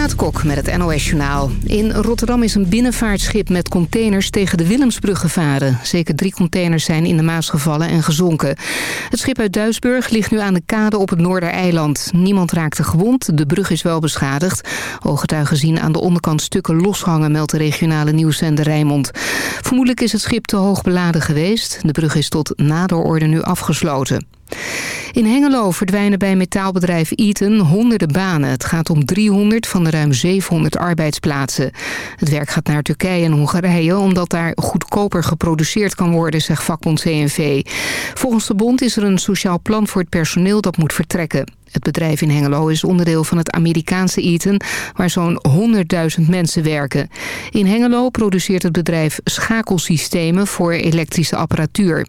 Renate met het NOS Journaal. In Rotterdam is een binnenvaartschip met containers tegen de Willemsbrug gevaren. Zeker drie containers zijn in de Maas gevallen en gezonken. Het schip uit Duisburg ligt nu aan de kade op het Noordereiland. Niemand raakte gewond, de brug is wel beschadigd. Ooggetuigen zien aan de onderkant stukken loshangen, meldt de regionale nieuwszender Rijnmond. Vermoedelijk is het schip te hoog beladen geweest. De brug is tot nader orde nu afgesloten. In Hengelo verdwijnen bij metaalbedrijf Eaton honderden banen. Het gaat om 300 van de ruim 700 arbeidsplaatsen. Het werk gaat naar Turkije en Hongarije... omdat daar goedkoper geproduceerd kan worden, zegt vakbond CNV. Volgens de bond is er een sociaal plan voor het personeel dat moet vertrekken. Het bedrijf in Hengelo is onderdeel van het Amerikaanse Eaton... waar zo'n 100.000 mensen werken. In Hengelo produceert het bedrijf schakelsystemen voor elektrische apparatuur.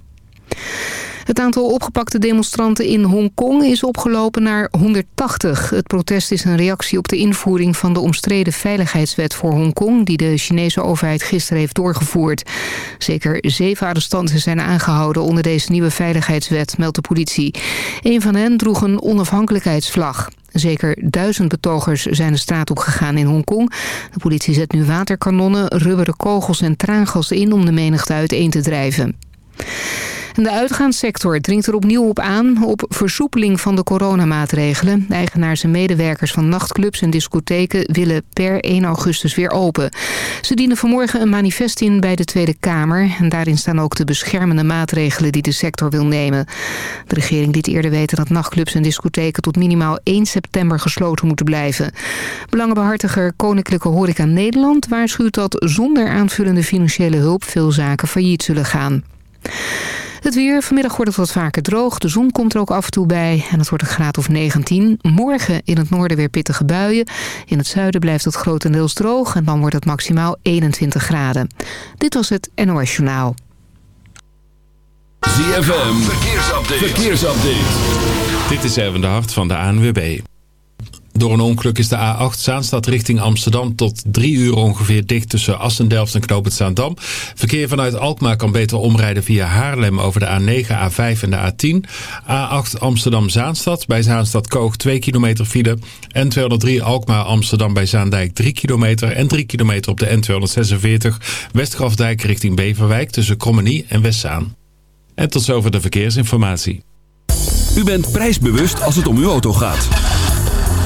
Het aantal opgepakte demonstranten in Hongkong is opgelopen naar 180. Het protest is een reactie op de invoering van de omstreden veiligheidswet voor Hongkong... die de Chinese overheid gisteren heeft doorgevoerd. Zeker zeven arrestanten zijn aangehouden onder deze nieuwe veiligheidswet, meldt de politie. Een van hen droeg een onafhankelijkheidsvlag. Zeker duizend betogers zijn de straat op gegaan in Hongkong. De politie zet nu waterkanonnen, rubberen kogels en traangas in om de menigte uiteen te drijven de uitgaanssector dringt er opnieuw op aan op versoepeling van de coronamaatregelen. Eigenaars en medewerkers van nachtclubs en discotheken willen per 1 augustus weer open. Ze dienen vanmorgen een manifest in bij de Tweede Kamer. En daarin staan ook de beschermende maatregelen die de sector wil nemen. De regering liet eerder weten dat nachtclubs en discotheken tot minimaal 1 september gesloten moeten blijven. Belangenbehartiger Koninklijke Horeca Nederland waarschuwt dat zonder aanvullende financiële hulp veel zaken failliet zullen gaan. Het weer, vanmiddag wordt het wat vaker droog. De zon komt er ook af en toe bij en het wordt een graad of 19. Morgen in het noorden weer pittige buien. In het zuiden blijft het grotendeels droog en dan wordt het maximaal 21 graden. Dit was het NOS Journaal. ZFM, verkeersupdate. verkeersupdate. Dit is even de hart van de ANWB. Door een ongeluk is de A8 Zaanstad richting Amsterdam tot drie uur ongeveer dicht tussen Assendelft en Knoop Zaandam. Verkeer vanuit Alkmaar kan beter omrijden via Haarlem over de A9, A5 en de A10. A8 Amsterdam-Zaanstad bij Zaanstad-Koog 2 kilometer file. N203 Alkmaar-Amsterdam bij Zaandijk 3 kilometer en 3 kilometer op de N246 Westgrafdijk richting Beverwijk tussen Krommenie en Westzaan. En tot zover de verkeersinformatie. U bent prijsbewust als het om uw auto gaat.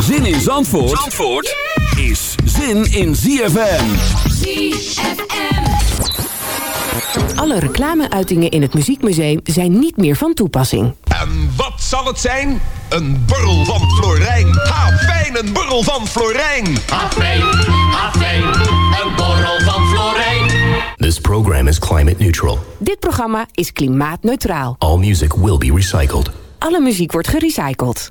Zin in Zandvoort, Zandvoort is zin in ZFM. ZFM. Alle reclameuitingen in het Muziekmuseum zijn niet meer van toepassing. En wat zal het zijn? Een borrel van Florijn. Ha, fijn, een borrel van Florijn. Ha, fijn, ha, fijn, een borrel van Florijn. This program is climate neutral. Dit programma is klimaatneutraal. All music will be recycled. Alle muziek wordt gerecycled.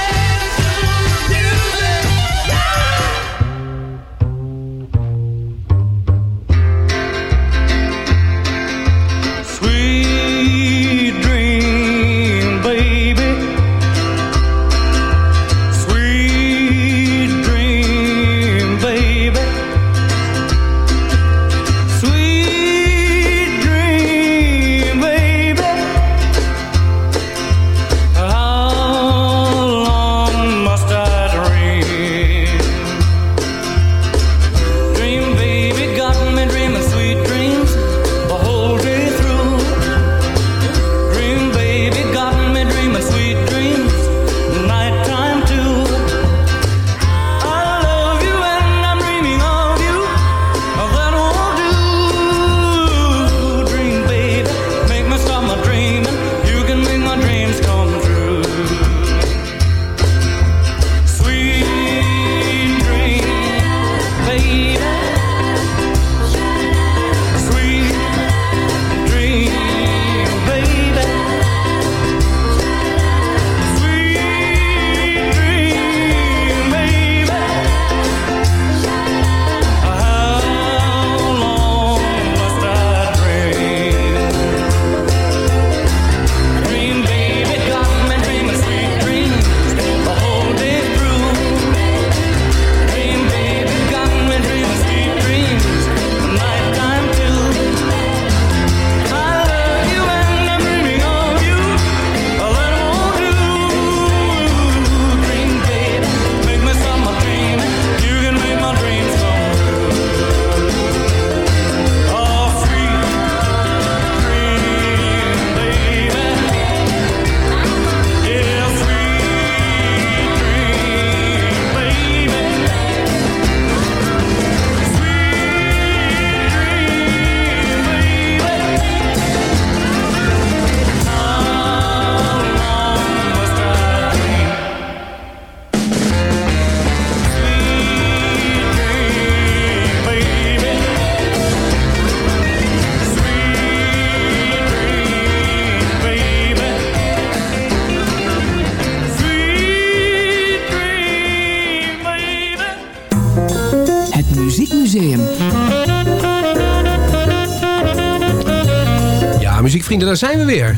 daar zijn we weer.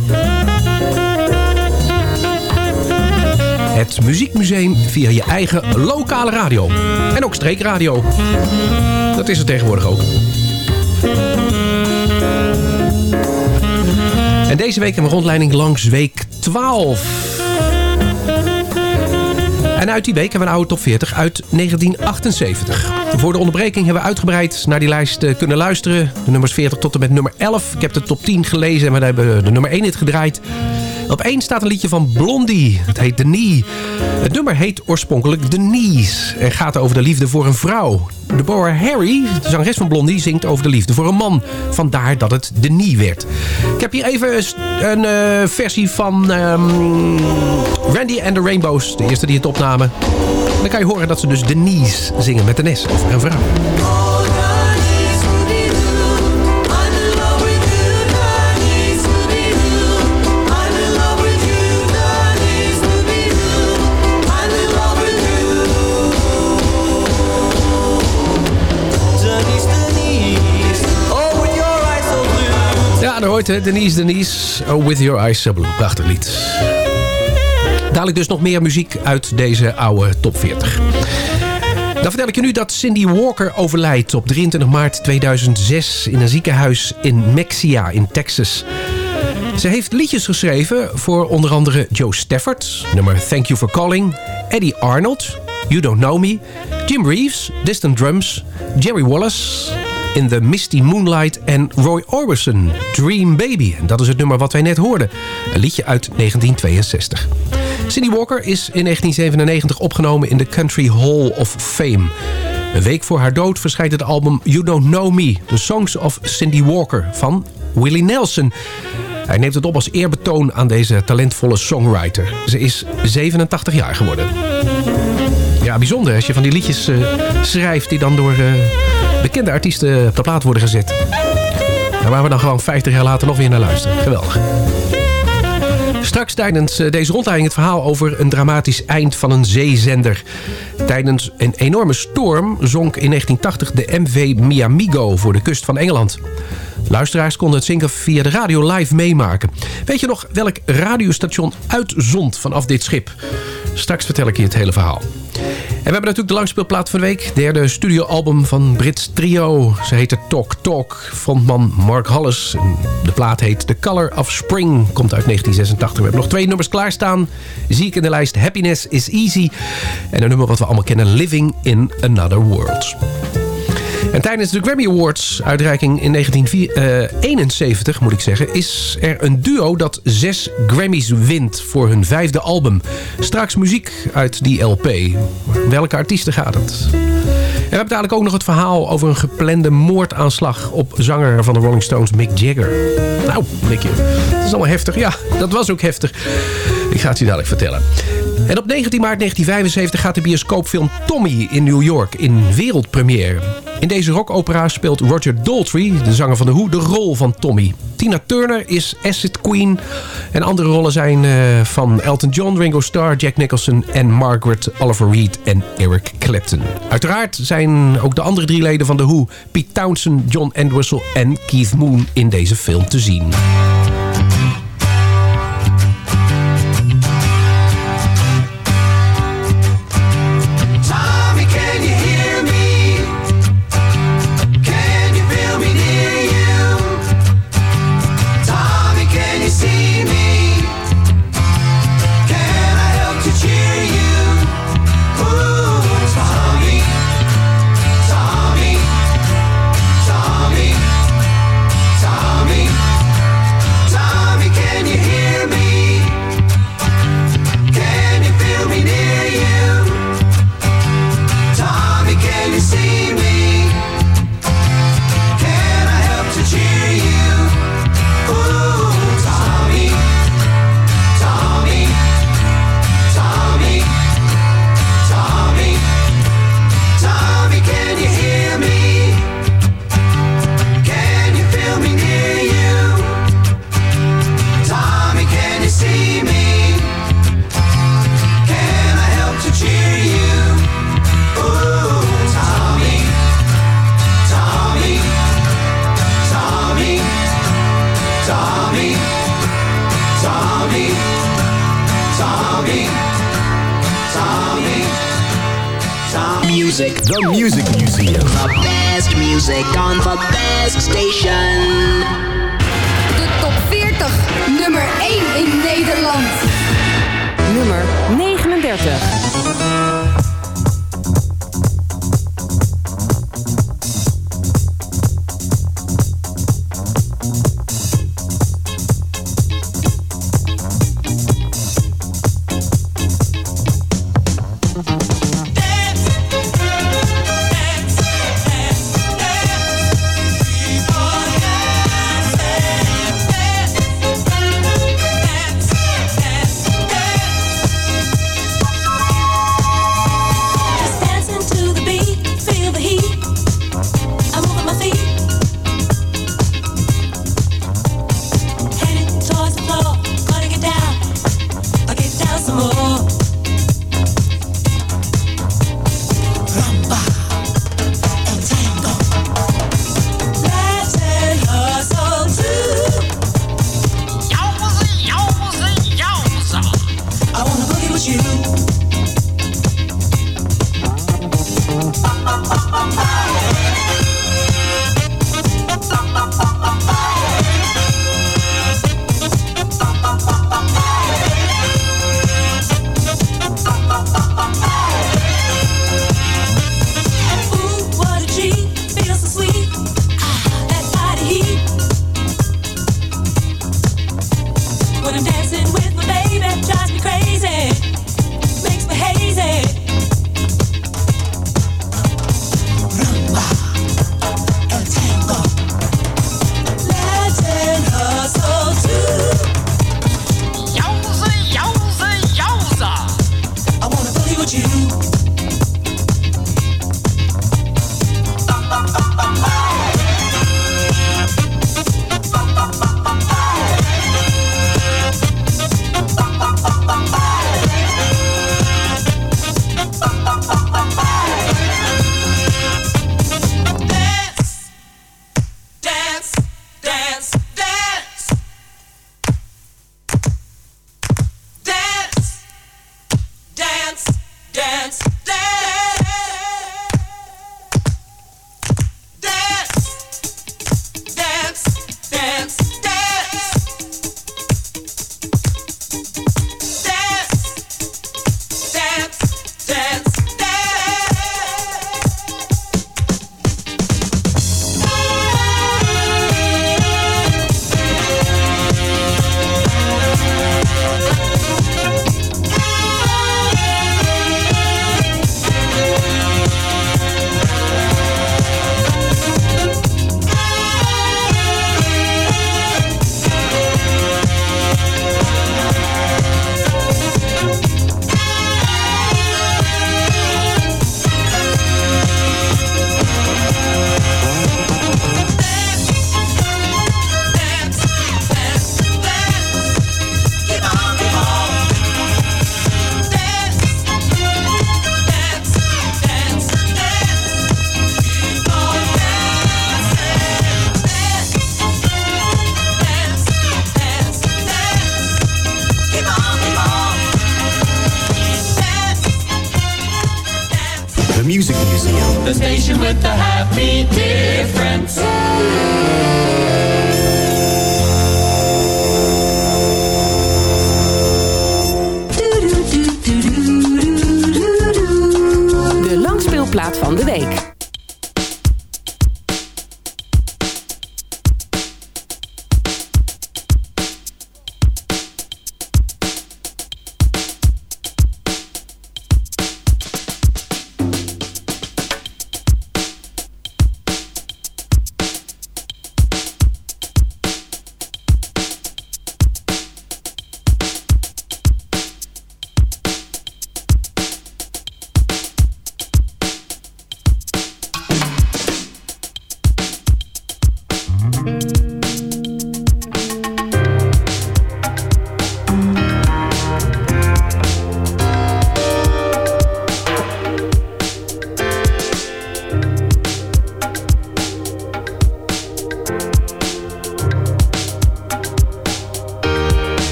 Het Muziekmuseum via je eigen lokale radio. En ook streekradio. Dat is er tegenwoordig ook. En deze week hebben we rondleiding langs week 12. En uit die week hebben we een oude top 40 uit 1978. Voor de onderbreking hebben we uitgebreid naar die lijst eh, kunnen luisteren. De nummers 40 tot en met nummer 11. Ik heb de top 10 gelezen en we hebben de nummer 1 hit gedraaid. Op 1 staat een liedje van Blondie. Het heet Knee. Het nummer heet oorspronkelijk Knees. En gaat over de liefde voor een vrouw. Deborah Harry, de zangeres van Blondie, zingt over de liefde voor een man. Vandaar dat het Knee werd. Ik heb hier even een uh, versie van um, Randy and the Rainbows. De eerste die het opnamen. En dan kan je horen dat ze dus Knees zingen met een S over een vrouw. Hè. Denise Denise, Oh With Your Eyes So Blue. Prachtig lied. Dadelijk dus nog meer muziek uit deze oude top 40. Dan vertel ik je nu dat Cindy Walker overlijdt op 23 maart 2006 in een ziekenhuis in Mexia in Texas. Ze heeft liedjes geschreven voor onder andere Joe Stafford, nummer Thank You For Calling, Eddie Arnold, You Don't Know Me, Jim Reeves, Distant Drums, Jerry Wallace, in the Misty Moonlight en Roy Orbison, Dream Baby. En dat is het nummer wat wij net hoorden. Een liedje uit 1962. Cindy Walker is in 1997 opgenomen in de Country Hall of Fame. Een week voor haar dood verschijnt het album You Don't Know Me... The Songs of Cindy Walker van Willie Nelson... Hij neemt het op als eerbetoon aan deze talentvolle songwriter. Ze is 87 jaar geworden. Ja, bijzonder als je van die liedjes uh, schrijft die dan door... Uh, bekende artiesten op de plaat worden gezet. En waar we dan gewoon 50 jaar later nog weer naar luisteren. Geweldig. Straks tijdens deze rondleiding het verhaal over een dramatisch eind van een zeezender. Tijdens een enorme storm zonk in 1980 de MV Miamigo voor de kust van Engeland. Luisteraars konden het zinken via de radio live meemaken. Weet je nog welk radiostation uitzond vanaf dit schip? Straks vertel ik je het hele verhaal. We hebben natuurlijk de langspeelplaat van de week. Derde studioalbum van Brits trio. Ze heette Talk Talk. Frontman Mark Hollis. De plaat heet The Color of Spring. Komt uit 1986. We hebben nog twee nummers klaarstaan. Zie ik in de lijst Happiness is Easy. En een nummer wat we allemaal kennen. Living in Another World. En tijdens de Grammy Awards uitreiking in 1971, moet ik zeggen... is er een duo dat zes Grammys wint voor hun vijfde album. Straks muziek uit die LP. Welke artiesten gaat het? En we hebben dadelijk ook nog het verhaal over een geplande moordaanslag... op zanger van de Rolling Stones Mick Jagger. Nou, Mickje, dat is allemaal heftig. Ja, dat was ook heftig. Ik ga het je dadelijk vertellen. En op 19 maart 1975 gaat de bioscoopfilm Tommy in New York in wereldpremière. In deze rockopera speelt Roger Daltrey, de zanger van The Who, de rol van Tommy. Tina Turner is Acid Queen. En andere rollen zijn uh, van Elton John, Ringo Starr, Jack Nicholson en Margaret Oliver Reed en Eric Clapton. Uiteraard zijn ook de andere drie leden van The Who, Pete Townsend, John Entwistle en Keith Moon in deze film te zien.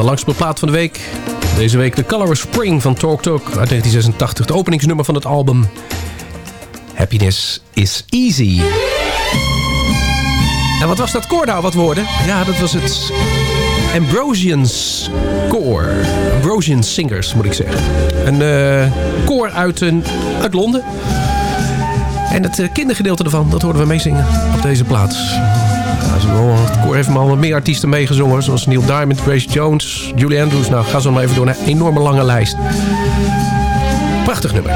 De langspeelplaat van de week. Deze week The Color of Spring van Talk Talk uit 1986. Het openingsnummer van het album Happiness is Easy. En wat was dat koor nou, wat woorden? Ja, dat was het Ambrosians Koor. Ambrosian Singers, moet ik zeggen. Een uh, koor uit, een, uit Londen. En het uh, kindergedeelte ervan, dat hoorden we meezingen op deze plaats. Koor heeft al wat meer artiesten meegezongen. Zoals Neil Diamond, Grace Jones, Julie Andrews. Nou, ga zo maar even door een enorme lange lijst. Prachtig nummer.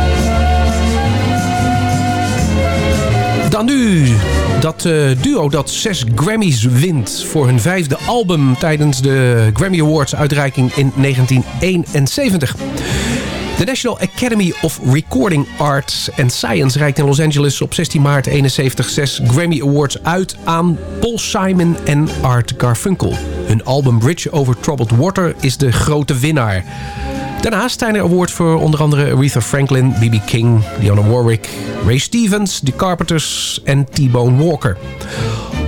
Dan nu dat uh, duo dat zes Grammys wint voor hun vijfde album... tijdens de Grammy Awards uitreiking in 1971. De National Academy of Recording Arts and Science reikt in Los Angeles op 16 maart 71 zes Grammy Awards uit aan Paul Simon en Art Garfunkel. Hun album Bridge Over Troubled Water is de grote winnaar. Daarnaast zijn er awards voor onder andere Aretha Franklin, B.B. King, Dionne Warwick, Ray Stevens, The Carpenters en T-Bone Walker.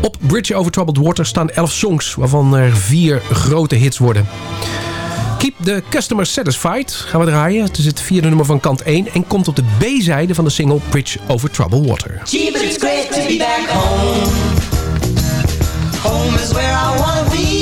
Op Bridge Over Troubled Water staan 11 songs, waarvan er vier grote hits worden. Keep the Customer Satisfied gaan we draaien. Het is het vierde nummer van kant 1 en komt op de B-zijde van de single Bridge Over Troubled Water. It's great to be back home. Home is where I be.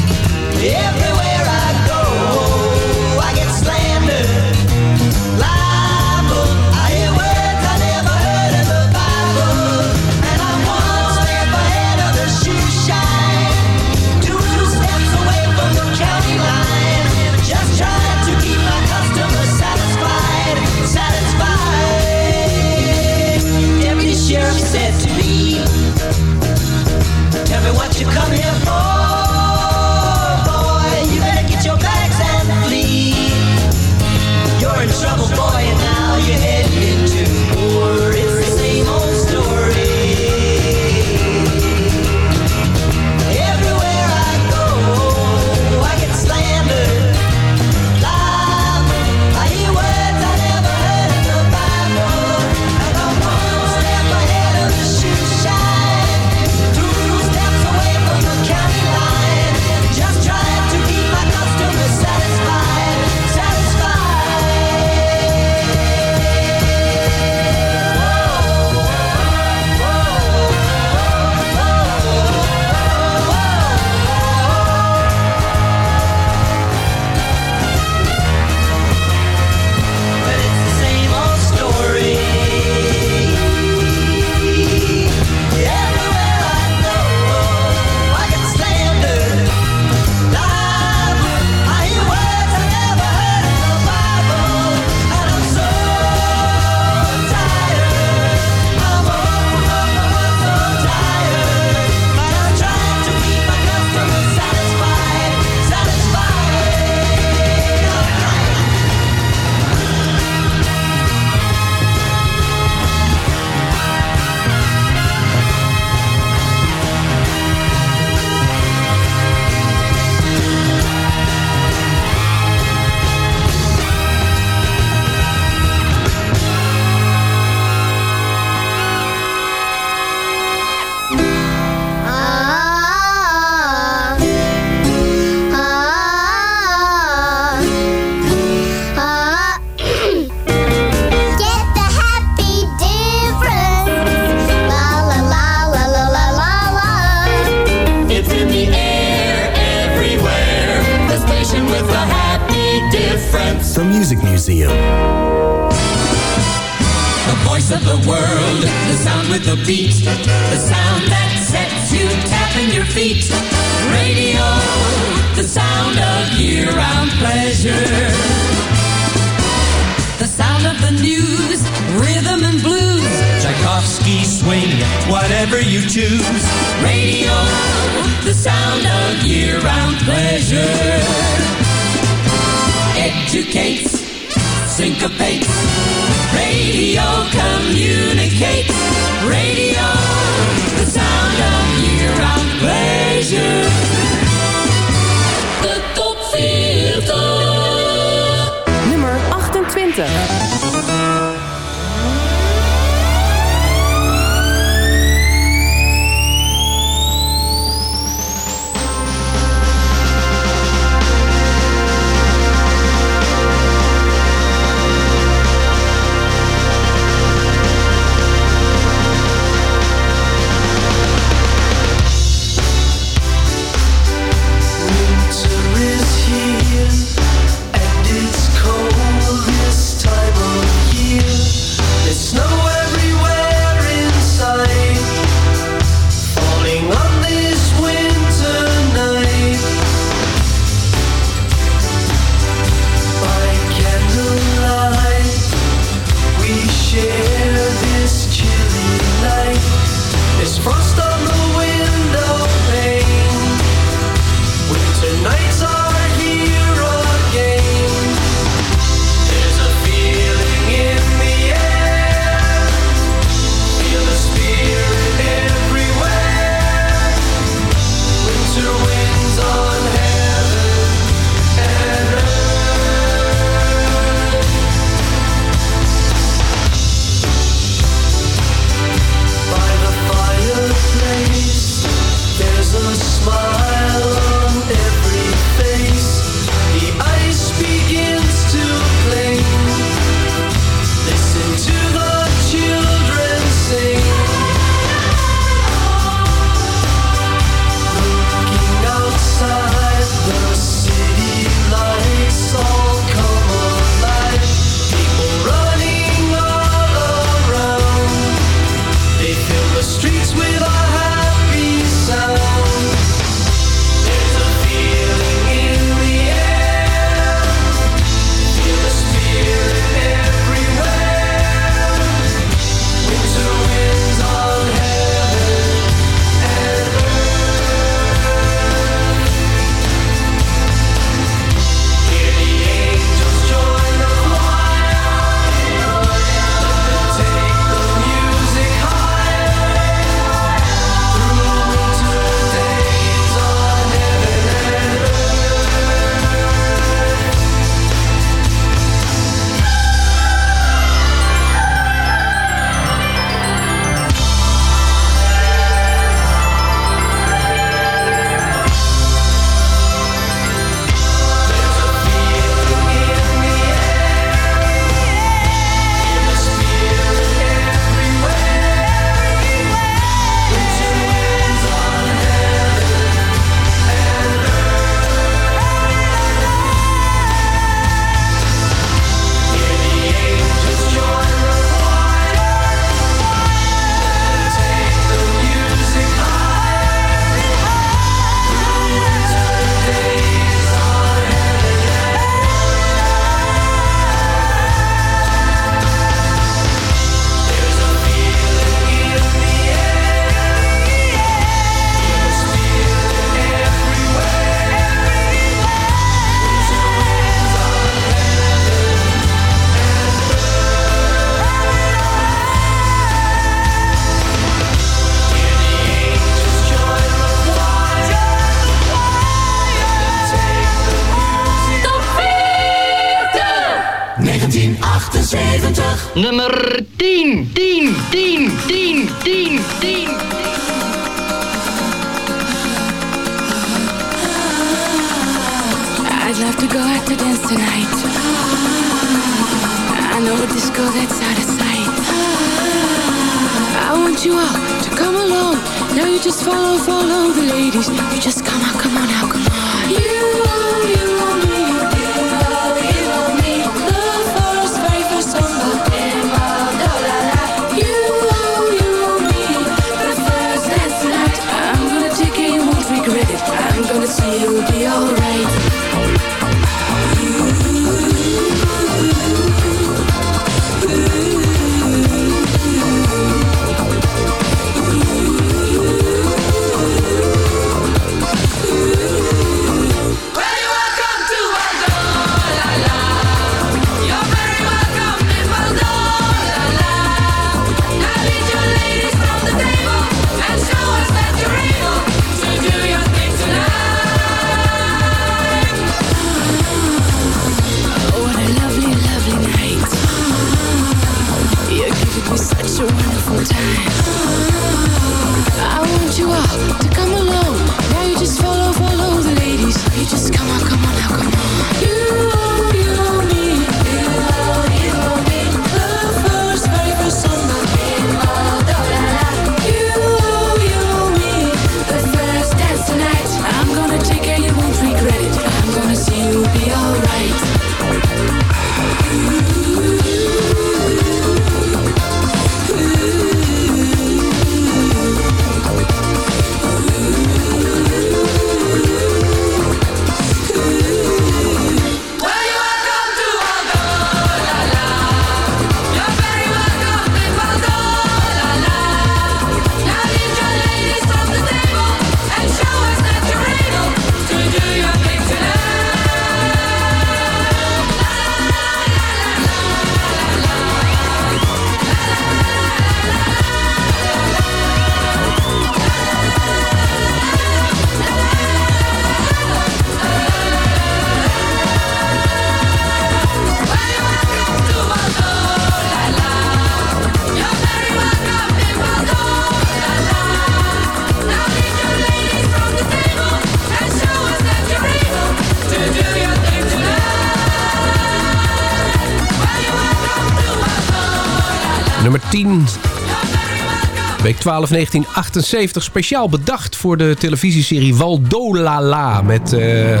Week 12 1978. Speciaal bedacht voor de televisieserie Waldolala. Met, eh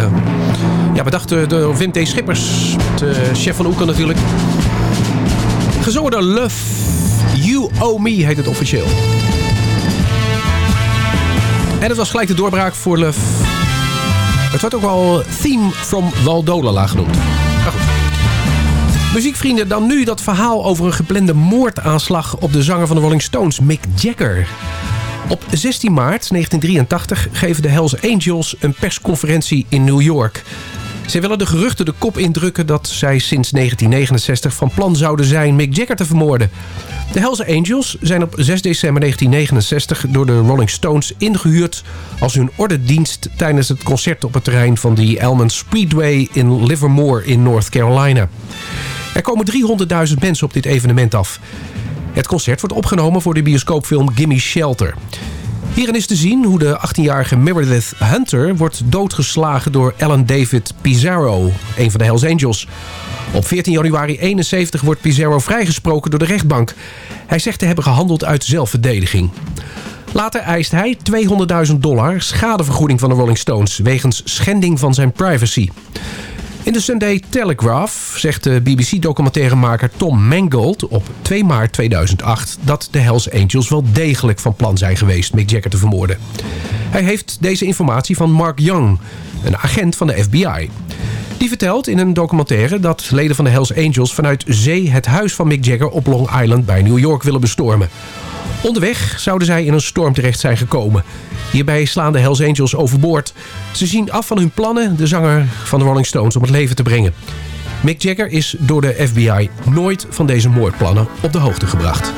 ja, bedacht eh, door Wim T. Schippers. De chef van Oeken natuurlijk. Gezongen door Love You Owe Me heet het officieel. En het was gelijk de doorbraak voor Love. Het wordt ook wel Theme from Waldolala genoemd. Muziekvrienden, dan nu dat verhaal over een geplande moordaanslag op de zanger van de Rolling Stones, Mick Jagger. Op 16 maart 1983 geven de Hells Angels een persconferentie in New York. Zij willen de geruchten de kop indrukken dat zij sinds 1969 van plan zouden zijn Mick Jagger te vermoorden. De Hells Angels zijn op 6 december 1969 door de Rolling Stones ingehuurd als hun ordendienst tijdens het concert op het terrein van de Elman Speedway in Livermore in North Carolina. Er komen 300.000 mensen op dit evenement af. Het concert wordt opgenomen voor de bioscoopfilm Gimme Shelter. Hierin is te zien hoe de 18-jarige Meredith Hunter wordt doodgeslagen door Alan David Pizarro, een van de Hells Angels. Op 14 januari 71 wordt Pizarro vrijgesproken door de rechtbank. Hij zegt te hebben gehandeld uit zelfverdediging. Later eist hij 200.000 dollar schadevergoeding van de Rolling Stones... wegens schending van zijn privacy. In de Sunday Telegraph zegt de BBC-documentairemaker Tom Mangold op 2 maart 2008 dat de Hells Angels wel degelijk van plan zijn geweest Mick Jagger te vermoorden. Hij heeft deze informatie van Mark Young, een agent van de FBI. Die vertelt in een documentaire dat leden van de Hells Angels vanuit zee het huis van Mick Jagger op Long Island bij New York willen bestormen. Onderweg zouden zij in een storm terecht zijn gekomen. Hierbij slaan de Hells Angels overboord. Ze zien af van hun plannen de zanger van de Rolling Stones om het leven te brengen. Mick Jagger is door de FBI nooit van deze moordplannen op de hoogte gebracht.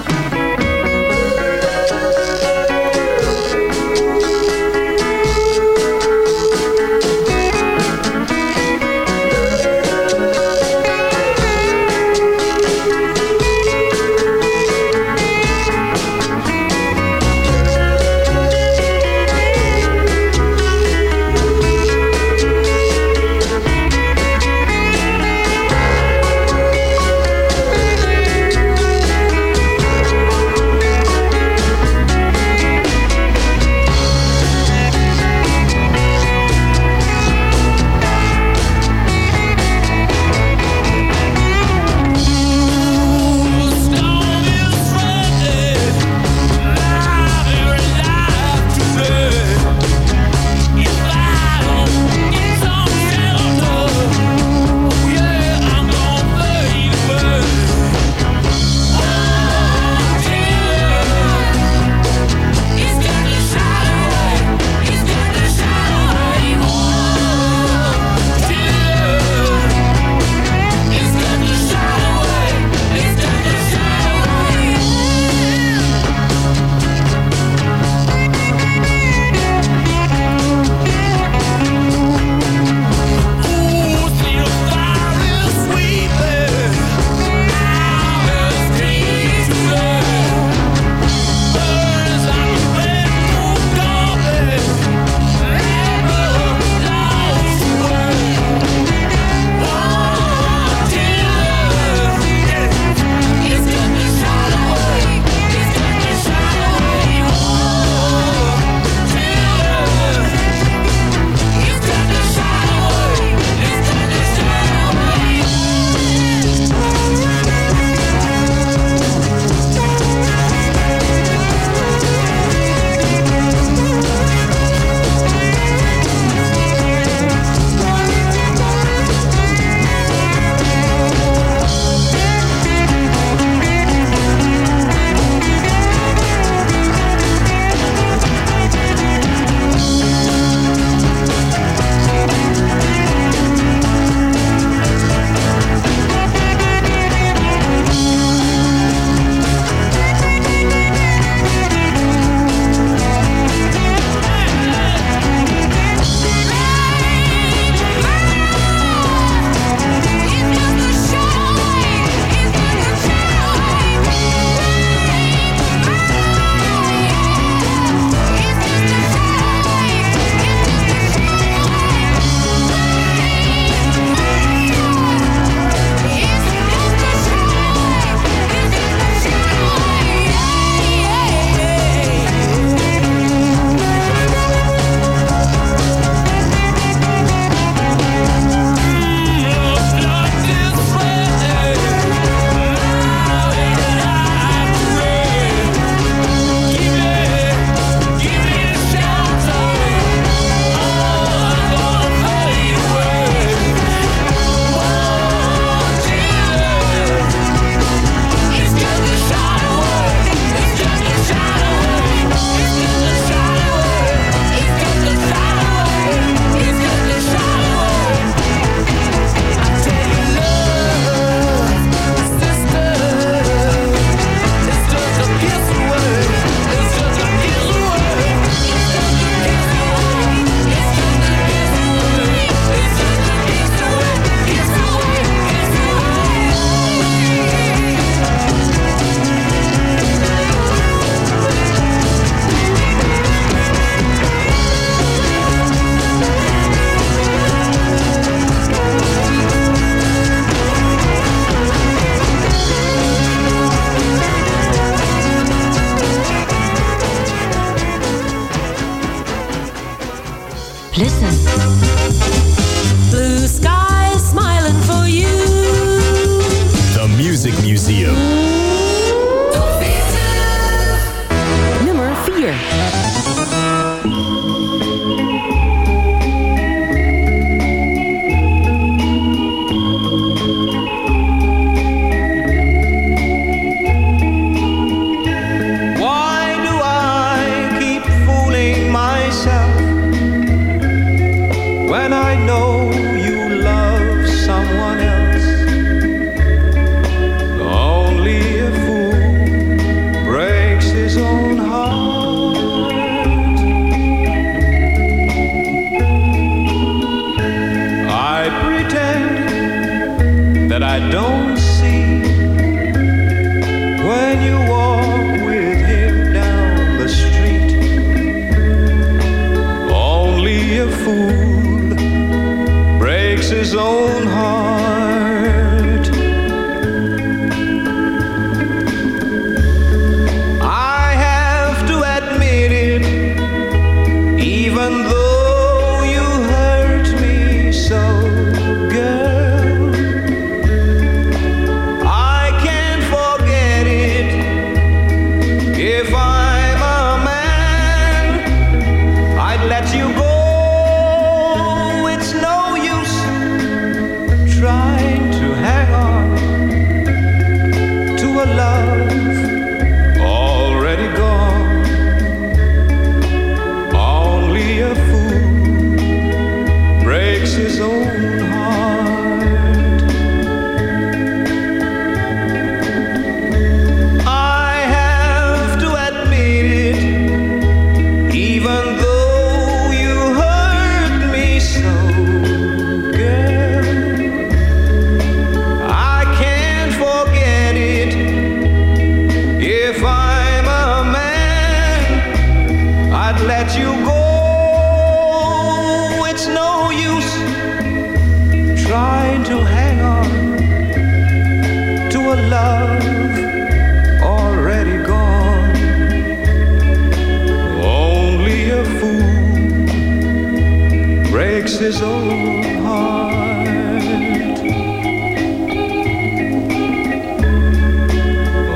breaks his own heart.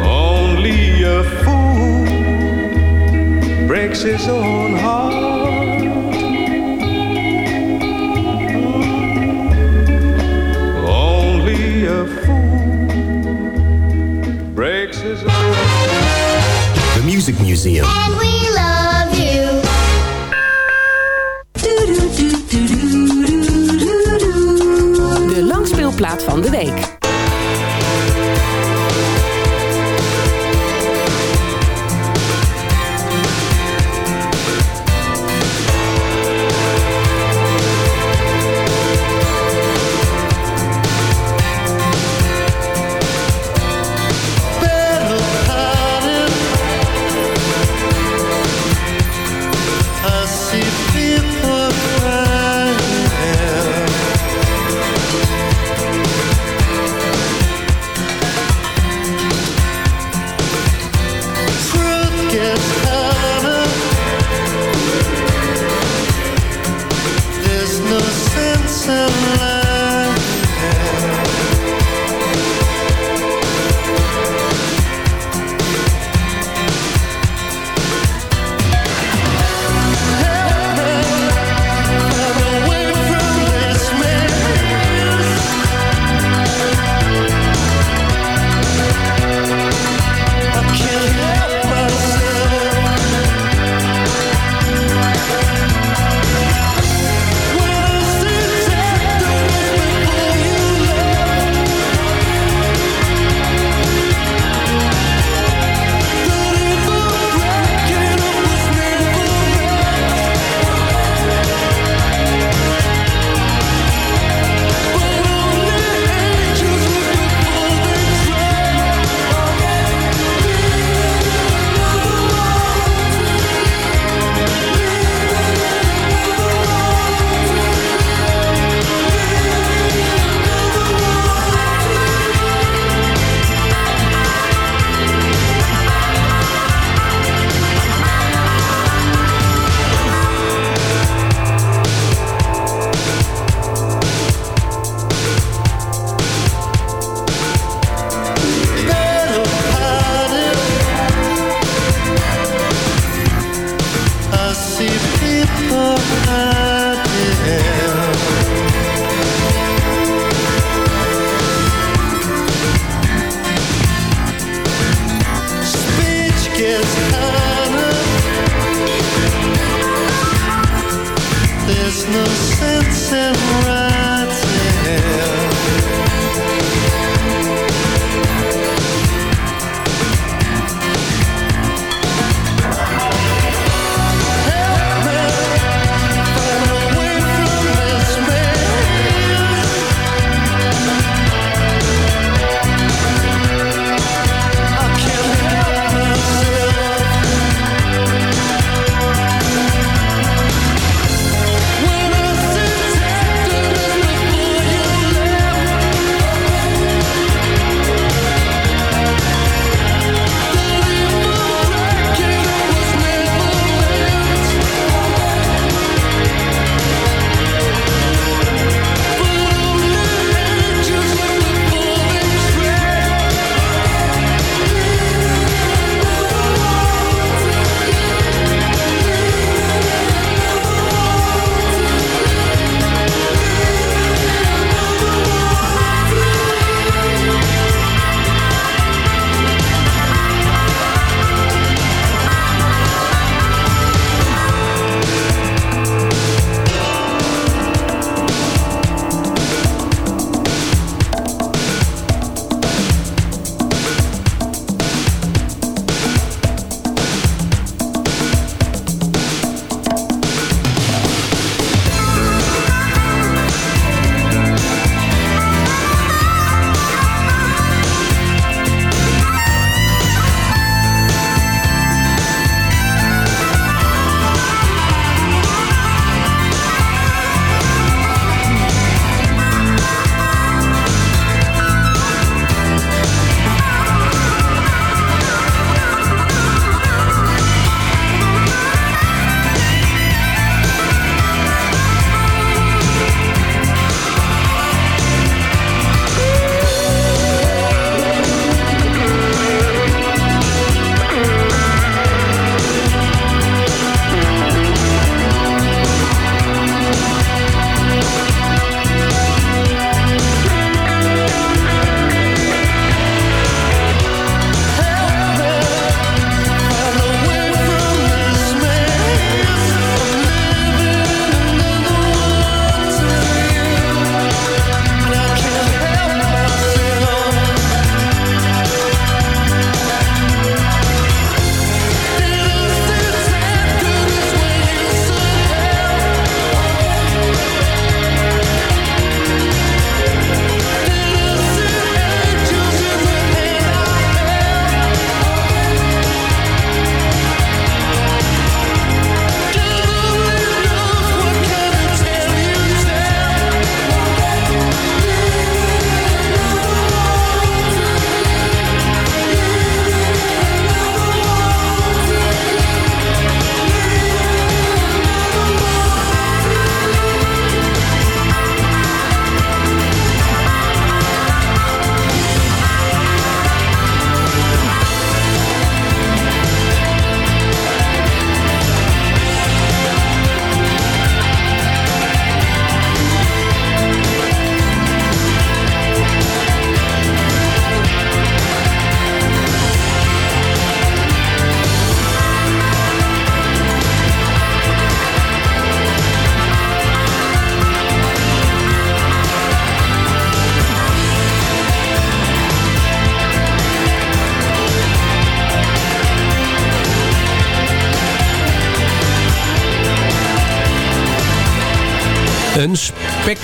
Only a fool breaks his own heart. The Music Museum. plaat van de week.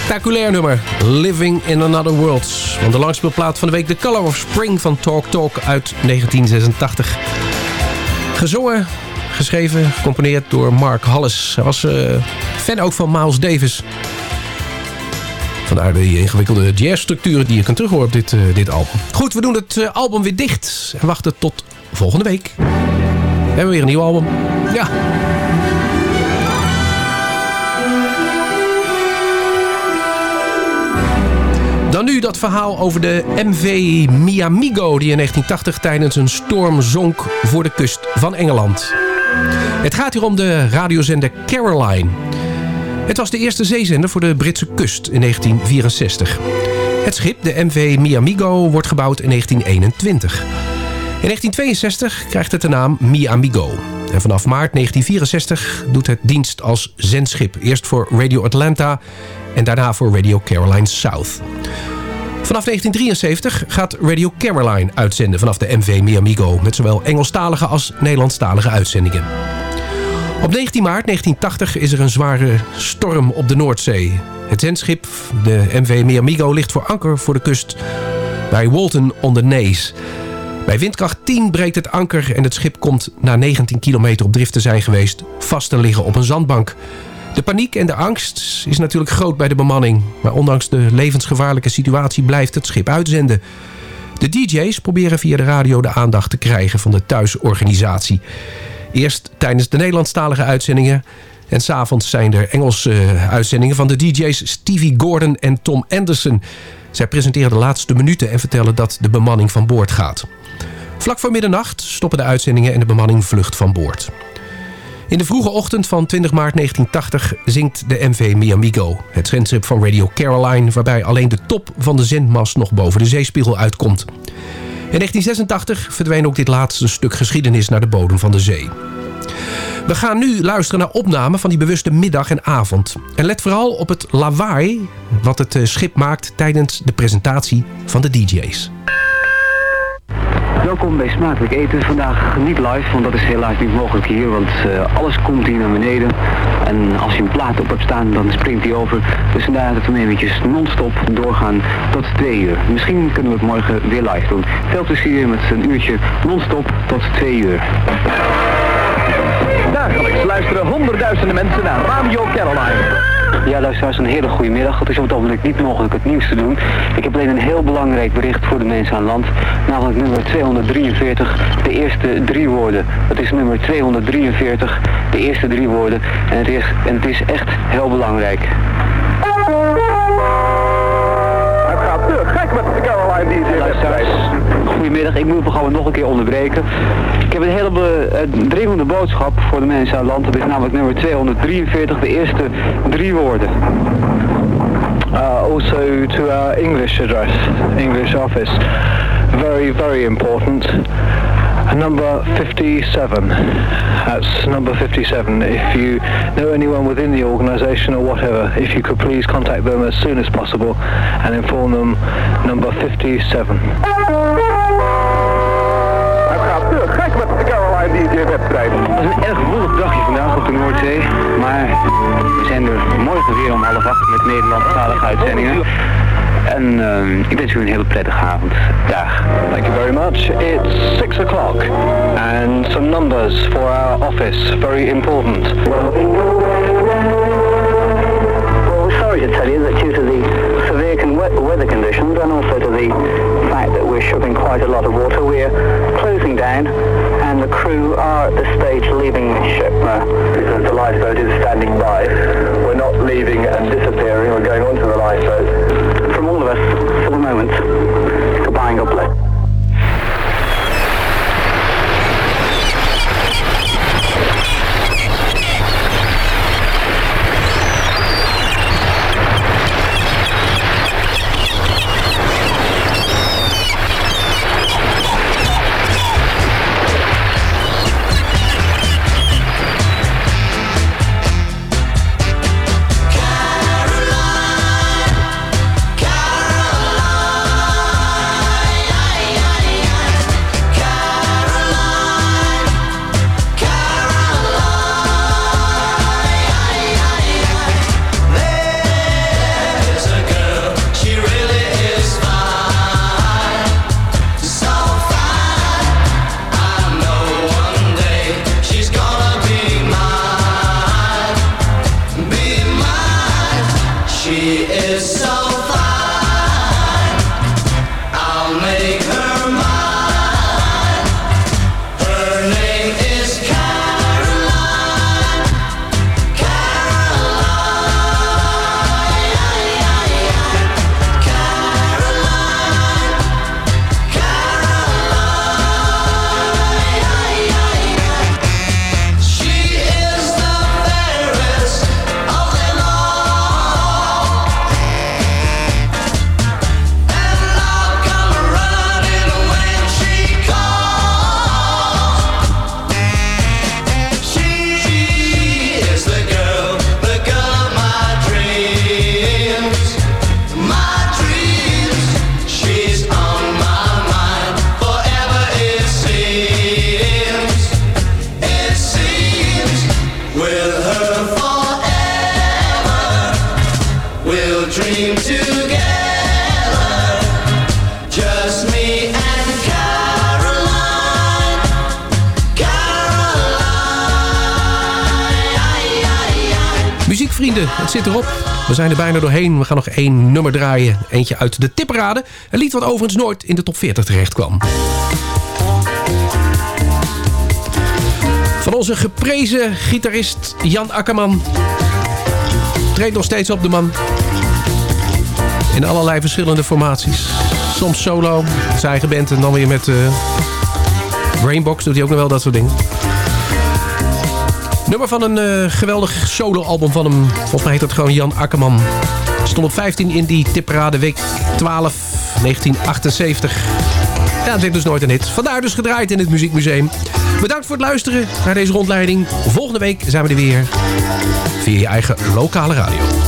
Spectaculair nummer. Living in Another World. Van de langspeelplaat van de week The Color of Spring van Talk Talk uit 1986. Gezongen, geschreven, gecomponeerd door Mark Halles. Hij was eh, fan ook van Miles Davis. Vandaar de ingewikkelde jazzstructuren die je kunt terughoren op dit, eh, dit album. Goed, we doen het eh, album weer dicht. En wachten tot volgende week. We hebben weer een nieuw album. Ja. Nu dat verhaal over de MV Miamigo... die in 1980 tijdens een storm zonk voor de kust van Engeland. Het gaat hier om de radiozender Caroline. Het was de eerste zeezender voor de Britse kust in 1964. Het schip, de MV Miamigo, wordt gebouwd in 1921. In 1962 krijgt het de naam Miamigo. En vanaf maart 1964 doet het dienst als zendschip. Eerst voor Radio Atlanta en daarna voor Radio Caroline South. Vanaf 1973 gaat Radio Caroline uitzenden vanaf de MV Miamigo... met zowel Engelstalige als Nederlandstalige uitzendingen. Op 19 maart 1980 is er een zware storm op de Noordzee. Het zendschip, de MV Miamigo, ligt voor anker voor de kust bij Walton on the Naze. Bij windkracht 10 breekt het anker en het schip komt na 19 kilometer op drift te zijn geweest... vast te liggen op een zandbank. De paniek en de angst is natuurlijk groot bij de bemanning... maar ondanks de levensgevaarlijke situatie blijft het schip uitzenden. De DJ's proberen via de radio de aandacht te krijgen van de thuisorganisatie. Eerst tijdens de Nederlandstalige uitzendingen... en s'avonds zijn er Engelse eh, uitzendingen van de DJ's Stevie Gordon en Tom Anderson... Zij presenteren de laatste minuten en vertellen dat de bemanning van boord gaat. Vlak voor middernacht stoppen de uitzendingen en de bemanning vlucht van boord. In de vroege ochtend van 20 maart 1980 zingt de MV Miamigo, het zendschip van Radio Caroline... waarbij alleen de top van de zendmast nog boven de zeespiegel uitkomt. In 1986 verdween ook dit laatste stuk geschiedenis naar de bodem van de zee. We gaan nu luisteren naar opnamen van die bewuste middag en avond. En let vooral op het lawaai wat het eh, schip maakt tijdens de presentatie van de DJ's. Welkom bij Smakelijk Eten. Vandaag niet live, want dat is helaas niet mogelijk hier, want eh, alles komt hier naar beneden. En als je een plaat op hebt staan, dan springt hij over. Dus vandaar dat we eventjes non-stop doorgaan tot twee uur. Misschien kunnen we het morgen weer live doen. Veel plezier met een uurtje non-stop tot twee uur. Dagelijks luisteren honderdduizenden mensen naar Radio Caroline. Ja, luisteraars, een hele goede middag. Het is op het ogenblik niet mogelijk het nieuws te doen. Ik heb alleen een heel belangrijk bericht voor de mensen aan land. Namelijk nummer 243, de eerste drie woorden. Dat is nummer 243, de eerste drie woorden. En het is, en het is echt heel belangrijk. Het gaat te gek met de Caroline DJ. Luisteraars, goedemiddag. Ik moet het nog een keer onderbreken. Ik heb een hele dringende boodschap voor de mensen aan land. Dat is namelijk nummer 243, de eerste drie woorden. Uh, also to our English address, English office. Very, very important. Number 57. That's number 57. If you know anyone within the organization or whatever, if you could please contact them as soon as possible and inform them number 57. De Caroline DJ wedstrijd. Het is een erg woelig dagje vandaag op de Noordzee. Maar we zijn er morgen weer om half acht met Nederlandstalige uitzendingen. En eh, ik wens u een hele prettige avond. Dag. Thank you very much. It's six o'clock and some numbers for our office. Very important. Well, we're sorry to tell you that due to the severe con- we- weather conditions and also to the fact that we're shipping quite a lot of water, we're closing down and the crew are at this stage leaving the ship. the lifeboat is standing by. We're not leaving and disappearing. We're going vrienden. Het zit erop. We zijn er bijna doorheen. We gaan nog één nummer draaien. Eentje uit de tipparade. Een lied wat overigens nooit in de top 40 terecht kwam. Van onze geprezen gitarist Jan Akkerman. Treedt nog steeds op de man. In allerlei verschillende formaties. Soms solo, zijn eigen band en dan weer met... eh Brainbox doet hij ook nog wel dat soort dingen. Nummer van een eh, geweldig solo-album van hem. Volgens mij heet dat gewoon Jan Akkerman. Stond op 15 in die tipparade week 12, 1978. Ja, het werd dus nooit een hit. Vandaar dus gedraaid in het Muziekmuseum. Bedankt voor het luisteren naar deze rondleiding. Volgende week zijn we er weer. Via je eigen lokale radio.